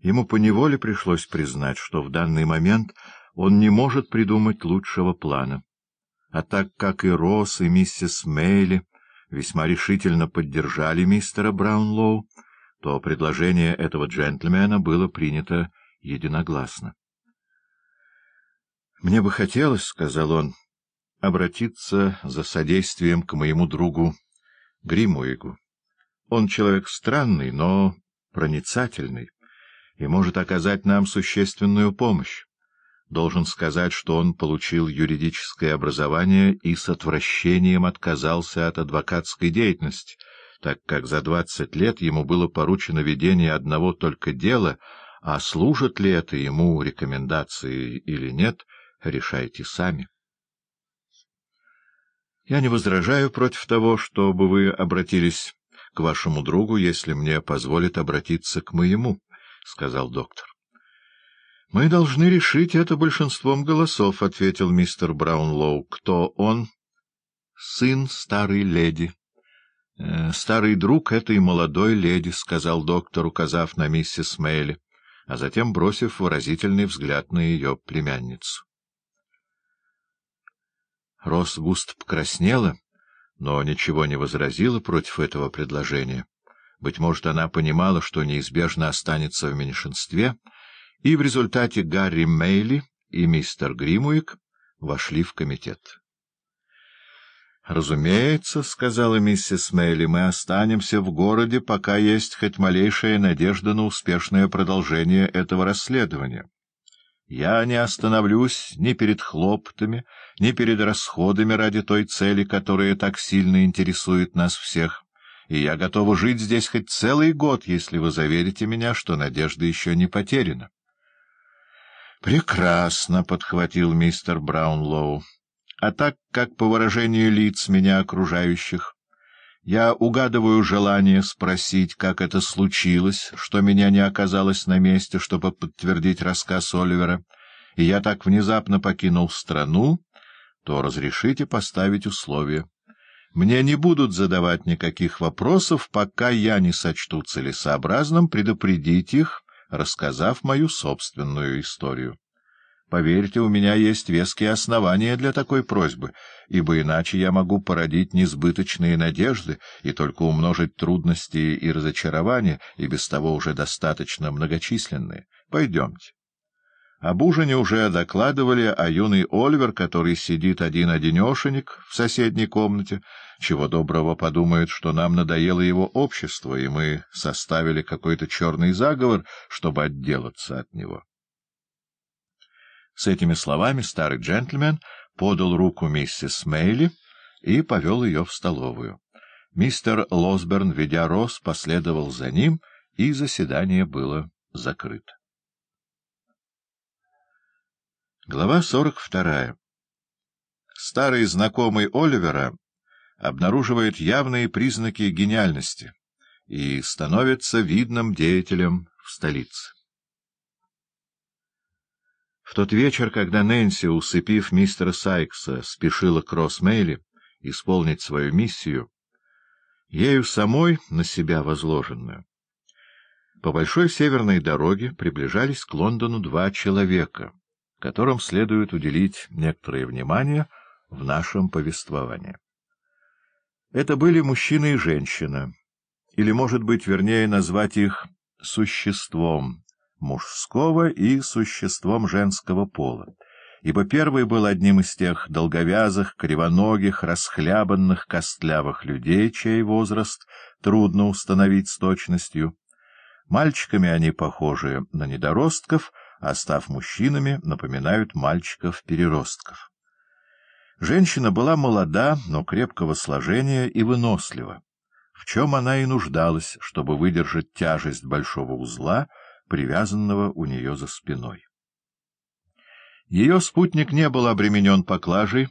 Ему поневоле пришлось признать, что в данный момент он не может придумать лучшего плана. А так как и Росс, и миссис Мейли весьма решительно поддержали мистера Браунлоу, то предложение этого джентльмена было принято единогласно. — Мне бы хотелось, — сказал он, — обратиться за содействием к моему другу Гримуигу. Он человек странный, но проницательный и может оказать нам существенную помощь. Должен сказать, что он получил юридическое образование и с отвращением отказался от адвокатской деятельности, так как за двадцать лет ему было поручено ведение одного только дела, а служат ли это ему рекомендации или нет, решайте сами. Я не возражаю против того, чтобы вы обратились к вашему другу, если мне позволит обратиться к моему, — сказал доктор. — Мы должны решить это большинством голосов, — ответил мистер Браунлоу. — Кто он? — Сын старой леди. «Э, — Старый друг этой молодой леди, — сказал доктор, указав на миссис Мейли, а затем бросив выразительный взгляд на ее племянницу. Рос густо покраснела, но ничего не возразила против этого предложения. Быть может, она понимала, что неизбежно останется в меньшинстве, и в результате Гарри Мейли и мистер Гримуик вошли в комитет. «Разумеется, — сказала миссис Мейли, — мы останемся в городе, пока есть хоть малейшая надежда на успешное продолжение этого расследования. Я не остановлюсь ни перед хлопотами, ни перед расходами ради той цели, которая так сильно интересует нас всех» и я готова жить здесь хоть целый год, если вы заверите меня, что надежда еще не потеряна. — Прекрасно, — подхватил мистер Браунлоу. — А так как, по выражению лиц меня окружающих, я угадываю желание спросить, как это случилось, что меня не оказалось на месте, чтобы подтвердить рассказ Оливера, и я так внезапно покинул страну, то разрешите поставить условие. Мне не будут задавать никаких вопросов, пока я не сочту целесообразным предупредить их, рассказав мою собственную историю. Поверьте, у меня есть веские основания для такой просьбы, ибо иначе я могу породить несбыточные надежды и только умножить трудности и разочарования, и без того уже достаточно многочисленные. Пойдемте. Об ужине уже докладывали, а юный Ольвер, который сидит один-одинешенек в соседней комнате, чего доброго подумает, что нам надоело его общество, и мы составили какой-то черный заговор, чтобы отделаться от него. С этими словами старый джентльмен подал руку миссис Мейли и повел ее в столовую. Мистер Лосберн, ведя Рос, последовал за ним, и заседание было закрыто. Глава сорок вторая. Старый знакомый Оливера обнаруживает явные признаки гениальности и становится видным деятелем в столице. В тот вечер, когда Нэнси, усыпив мистера Сайкса, спешила к Росмейли исполнить свою миссию, ею самой на себя возложенную, по большой северной дороге приближались к Лондону два человека — которым следует уделить некоторое внимание в нашем повествовании. Это были мужчина и женщина, или, может быть, вернее назвать их существом мужского и существом женского пола, ибо первый был одним из тех долговязых, кривоногих, расхлябанных, костлявых людей, чей возраст трудно установить с точностью. Мальчиками они похожи на недоростков — а став мужчинами, напоминают мальчиков-переростков. Женщина была молода, но крепкого сложения и вынослива, в чем она и нуждалась, чтобы выдержать тяжесть большого узла, привязанного у нее за спиной. Ее спутник не был обременен поклажей,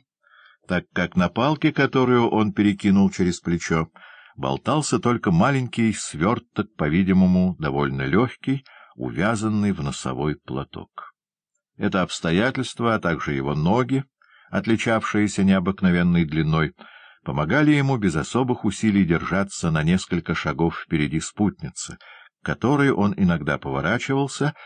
так как на палке, которую он перекинул через плечо, болтался только маленький сверток, по-видимому, довольно легкий, увязанный в носовой платок. Это обстоятельство, а также его ноги, отличавшиеся необыкновенной длиной, помогали ему без особых усилий держаться на несколько шагов впереди спутницы, которой он иногда поворачивался